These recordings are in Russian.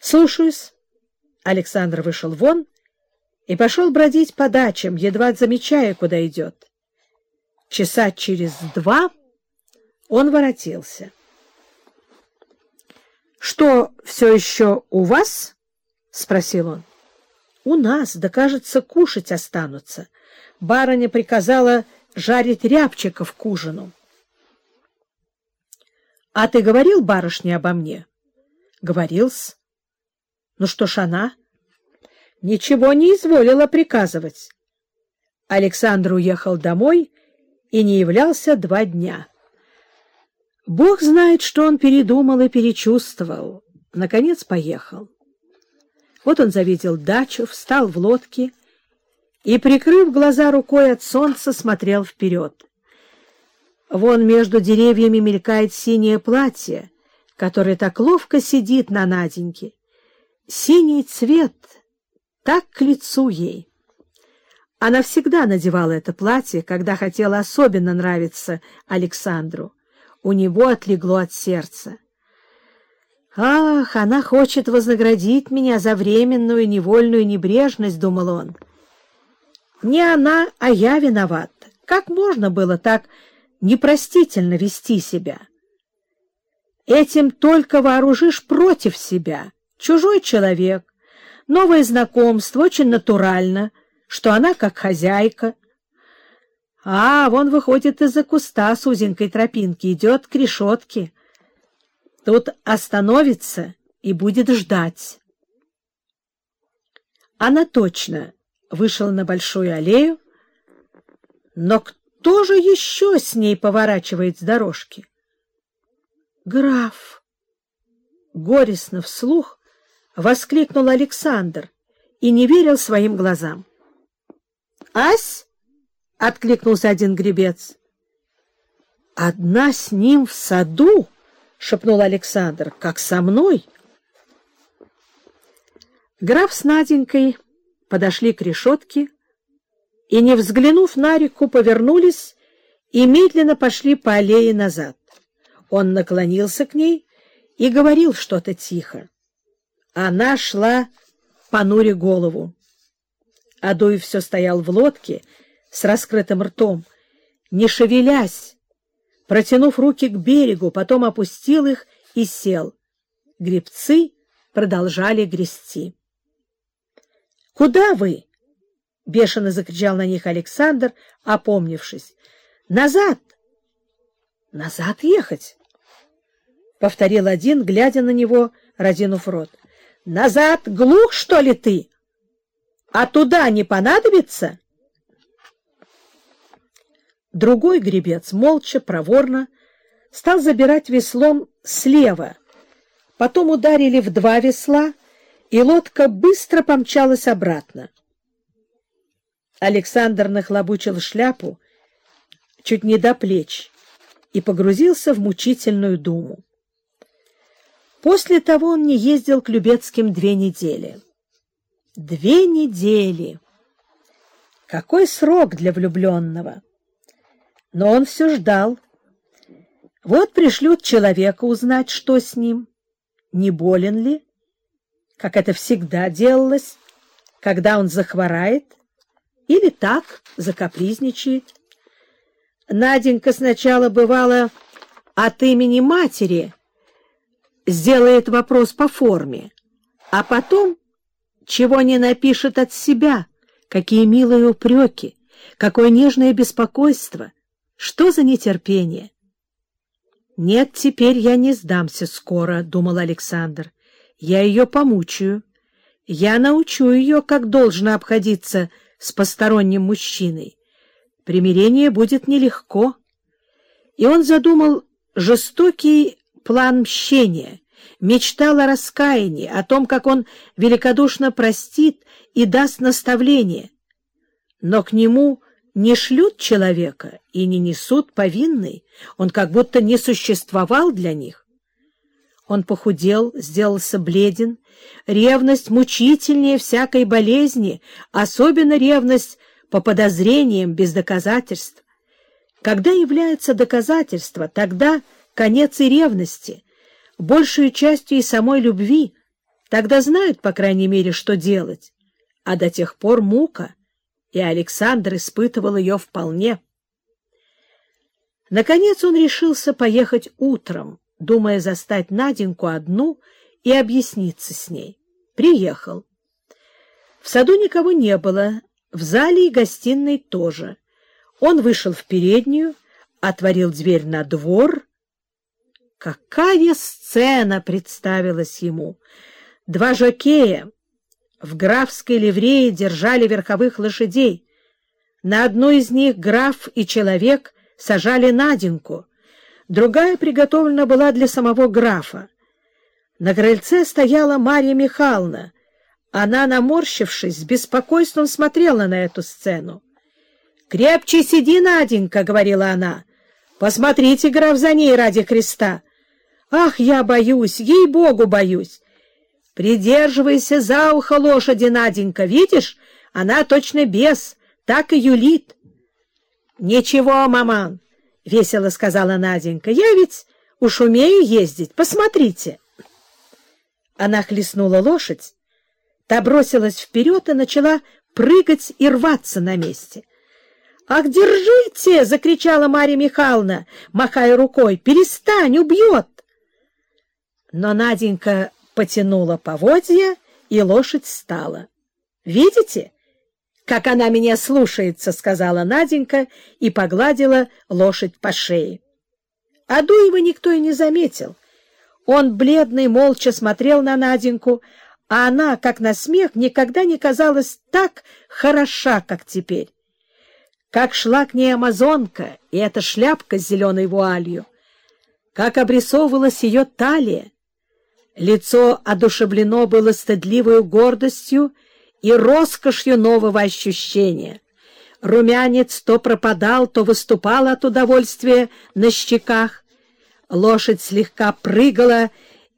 — Слушаюсь. Александр вышел вон и пошел бродить по дачам, едва замечая, куда идет. Часа через два он воротился. — Что, все еще у вас? — спросил он. — У нас, да, кажется, кушать останутся. Барыня приказала жарить рябчиков к ужину. — А ты говорил барышне обо мне? — Говорил-с. — Ну что ж она? — Ничего не изволила приказывать. Александр уехал домой и не являлся два дня. Бог знает, что он передумал и перечувствовал. Наконец поехал. Вот он завидел дачу, встал в лодке и, прикрыв глаза рукой от солнца, смотрел вперед. Вон между деревьями мелькает синее платье, которое так ловко сидит на Наденьке. Синий цвет так к лицу ей. Она всегда надевала это платье, когда хотела особенно нравиться Александру. У него отлегло от сердца. «Ах, она хочет вознаградить меня за временную невольную небрежность», — думал он. «Не она, а я виноват. Как можно было так непростительно вести себя? Этим только вооружишь против себя. Чужой человек, новое знакомство, очень натурально» что она как хозяйка. А, вон выходит из-за куста с узенькой тропинки, идет к решетке. Тут остановится и будет ждать. Она точно вышла на большую аллею, но кто же еще с ней поворачивает с дорожки? Граф! Горестно вслух воскликнул Александр и не верил своим глазам. Ась? — откликнулся один гребец. — Одна с ним в саду? — шепнул Александр. — Как со мной? Граф с Наденькой подошли к решетке и, не взглянув на реку, повернулись и медленно пошли по аллее назад. Он наклонился к ней и говорил что-то тихо. Она шла, понуря голову. Адуев все стоял в лодке с раскрытым ртом, не шевелясь, протянув руки к берегу, потом опустил их и сел. Гребцы продолжали грести. — Куда вы? — бешено закричал на них Александр, опомнившись. — Назад! — Назад ехать? — повторил один, глядя на него, разинув рот. — Назад! Глух, что ли, ты? А туда не понадобится? Другой гребец молча, проворно стал забирать веслом слева. Потом ударили в два весла, и лодка быстро помчалась обратно. Александр нахлобучил шляпу чуть не до плеч и погрузился в мучительную думу. После того он не ездил к Любецким две недели. Две недели. Какой срок для влюбленного! Но он все ждал. Вот пришлют человека узнать, что с ним, не болен ли, как это всегда делалось, когда он захворает, или так закапризничает. Наденька сначала бывала от имени матери, сделает вопрос по форме, а потом чего не напишет от себя, какие милые упреки, какое нежное беспокойство, что за нетерпение. «Нет, теперь я не сдамся скоро», — думал Александр. «Я ее помучаю. Я научу ее, как должно обходиться с посторонним мужчиной. Примирение будет нелегко». И он задумал жестокий план мщения, мечтал о раскаянии, о том, как он великодушно простит и даст наставление. Но к нему не шлют человека и не несут повинной, он как будто не существовал для них. Он похудел, сделался бледен, ревность мучительнее всякой болезни, особенно ревность по подозрениям без доказательств. Когда является доказательство, тогда конец и ревности — большую частью и самой любви, Тогда знают, по крайней мере, что делать. А до тех пор мука, и Александр испытывал ее вполне. Наконец он решился поехать утром, думая застать Наденьку одну и объясниться с ней. Приехал. В саду никого не было, в зале и гостиной тоже. Он вышел в переднюю, отворил дверь на двор. Какая сцена представилась ему! Два жокея в графской ливрее держали верховых лошадей. На одну из них граф и человек сажали Наденьку, другая приготовлена была для самого графа. На крыльце стояла Марья Михайловна. Она, наморщившись, с беспокойством смотрела на эту сцену. «Крепче сиди, Наденька!» — говорила она. «Посмотрите, граф, за ней ради Христа!» «Ах, я боюсь, ей-богу боюсь!» «Придерживайся за ухо лошади, Наденька, видишь? Она точно бес, так и юлит». «Ничего, маман!» — весело сказала Наденька. «Я ведь уж умею ездить, посмотрите!» Она хлестнула лошадь, та бросилась вперед и начала прыгать и рваться на месте. «Ах, держите!» — закричала Марья Михайловна, махая рукой. «Перестань, убьет!» Но Наденька потянула поводья, и лошадь стала. «Видите, как она меня слушается?» — сказала Наденька и погладила лошадь по шее. Адуева никто и не заметил. Он, бледный, молча смотрел на Наденьку, а она, как на смех, никогда не казалась так хороша, как теперь. Как шла к ней амазонка, и эта шляпка с зеленой вуалью, как обрисовывалась ее талия, Лицо одушевлено было стыдливой гордостью и роскошью нового ощущения. Румянец то пропадал, то выступал от удовольствия на щеках. Лошадь слегка прыгала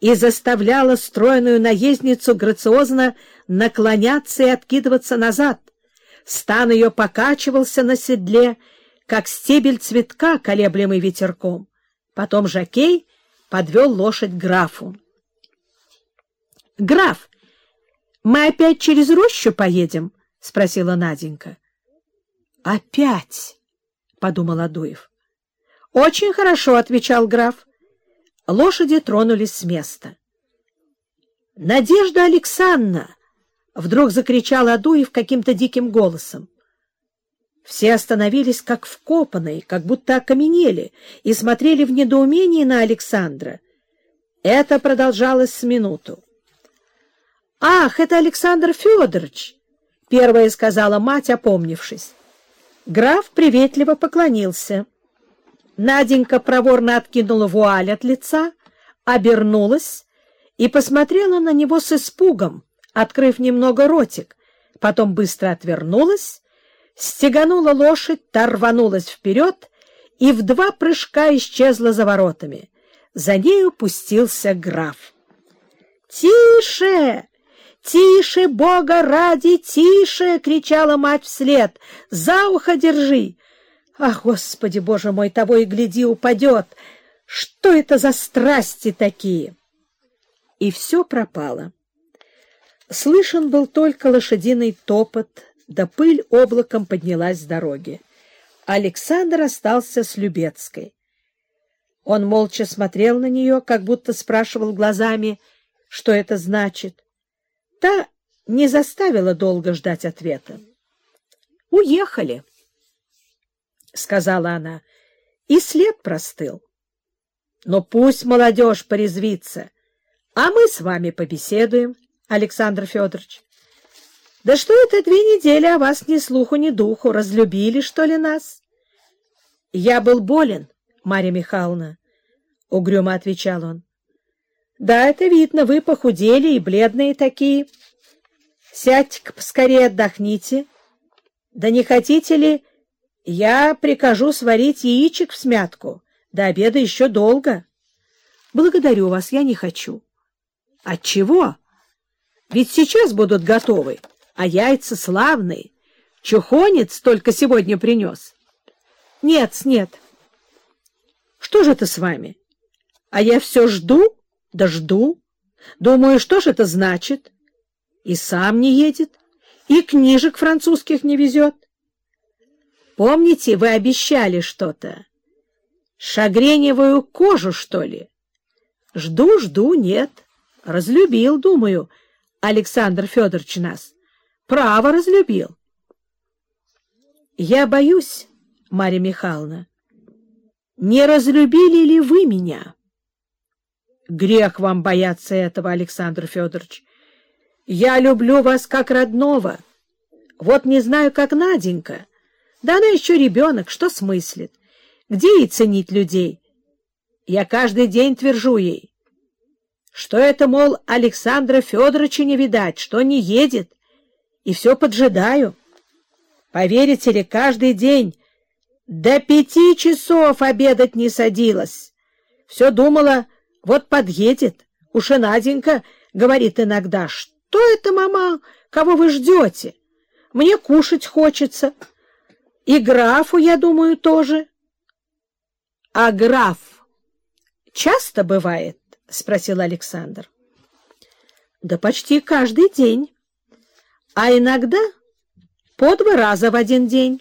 и заставляла стройную наездницу грациозно наклоняться и откидываться назад. Стан ее покачивался на седле, как стебель цветка, колеблемый ветерком. Потом Жакей подвел лошадь графу. — Граф, мы опять через рощу поедем? — спросила Наденька. — Опять? — подумал Адуев. — Очень хорошо, — отвечал граф. Лошади тронулись с места. — Надежда Александровна! — вдруг закричал Адуев каким-то диким голосом. Все остановились как вкопанные, как будто окаменели, и смотрели в недоумении на Александра. Это продолжалось с минуту. «Ах, это Александр Федорович!» — первая сказала мать, опомнившись. Граф приветливо поклонился. Наденька проворно откинула вуаль от лица, обернулась и посмотрела на него с испугом, открыв немного ротик, потом быстро отвернулась, стеганула лошадь, та рванулась вперед и в два прыжка исчезла за воротами. За нею пустился граф. «Тише!» «Тише, Бога ради, тише!» — кричала мать вслед. «За ухо держи!» «Ах, Господи, Боже мой, того и гляди, упадет! Что это за страсти такие?» И все пропало. Слышен был только лошадиный топот, да пыль облаком поднялась с дороги. Александр остался с Любецкой. Он молча смотрел на нее, как будто спрашивал глазами, что это значит — Та не заставила долго ждать ответа. «Уехали», — сказала она, — и след простыл. «Но пусть молодежь порезвится, а мы с вами побеседуем, Александр Федорович. Да что это две недели, а вас ни слуху, ни духу, разлюбили, что ли, нас?» «Я был болен, Марья Михайловна», — угрюмо отвечал он. Да, это видно, вы похудели и бледные такие. Сядьте-ка поскорее отдохните. Да не хотите ли, я прикажу сварить яичек в смятку. До обеда еще долго. Благодарю вас, я не хочу. Отчего? Ведь сейчас будут готовы, а яйца славные. Чухонец только сегодня принес. Нет, нет. Что же это с вами? А я все жду, да жду. Думаю, что ж это значит? И сам не едет, и книжек французских не везет. Помните, вы обещали что-то? Шагреневую кожу, что ли? Жду, жду, нет. Разлюбил, думаю, Александр Федорович нас. Право разлюбил. Я боюсь, Марья Михайловна, не разлюбили ли вы меня? Грех вам бояться этого, Александр Федорович. Я люблю вас как родного. Вот не знаю, как Наденька. Да она еще ребенок, что смыслит? Где ей ценить людей? Я каждый день твержу ей, что это, мол, Александра Федоровича не видать, что не едет, и все поджидаю. Поверите ли, каждый день до пяти часов обедать не садилась. Все думала, вот подъедет. Уж и Наденька говорит иногда, что это, мама, кого вы ждете? Мне кушать хочется. И графу, я думаю, тоже. — А граф часто бывает? — спросил Александр. — Да почти каждый день. А иногда по два раза в один день.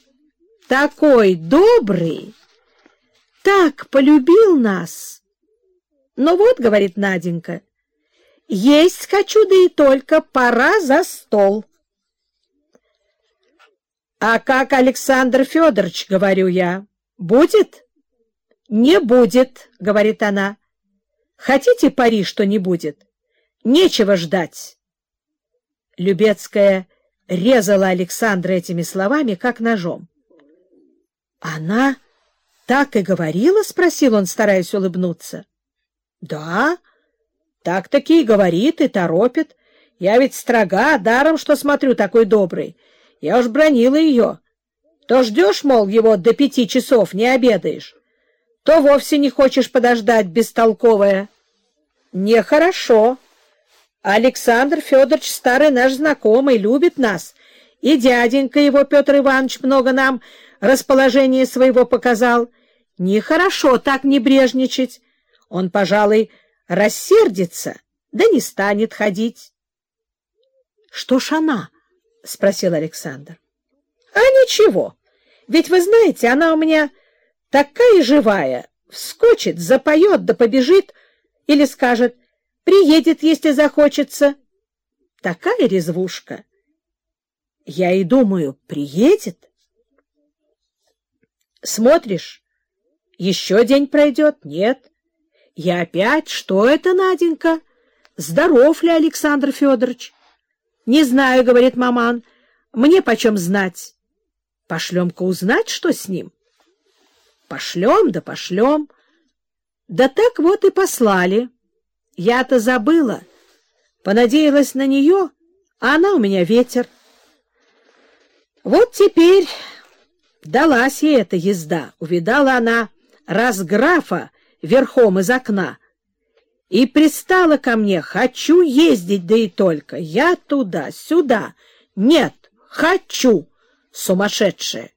Такой добрый, так полюбил нас. Ну вот, — говорит Наденька, — есть хочу, да и только пора за стол. А как Александр Федорович, говорю я, будет? Не будет, говорит она. Хотите пари, что не будет? Нечего ждать. Любецкая резала Александра этими словами, как ножом. Она так и говорила? — спросил он, стараясь улыбнуться. — Да, так-таки и говорит, и торопит. Я ведь строга, даром, что смотрю такой добрый. Я уж бронила ее. То ждешь, мол, его до пяти часов, не обедаешь, то вовсе не хочешь подождать, бестолковая. Нехорошо. Александр Федорович, старый наш знакомый, любит нас, и дяденька его, Петр Иванович, много нам расположение своего показал. Нехорошо так небрежничать. Он, пожалуй, рассердится, да не станет ходить. — Что ж она? — спросил Александр. — А ничего. Ведь вы знаете, она у меня такая живая. Вскочит, запоет да побежит или скажет «приедет, если захочется». Такая резвушка. Я и думаю, приедет. Смотришь, еще день пройдет, нет. Я опять, что это, Наденька? Здоров ли Александр Федорович? Не знаю, говорит маман, мне почем знать. Пошлем-ка узнать, что с ним. Пошлем, да пошлем. Да так вот и послали. Я-то забыла, понадеялась на нее, а она у меня ветер. Вот теперь далась ей эта езда. Увидала она раз графа верхом из окна и пристала ко мне. Хочу ездить, да и только. Я туда, сюда. Нет, хочу, сумасшедшая.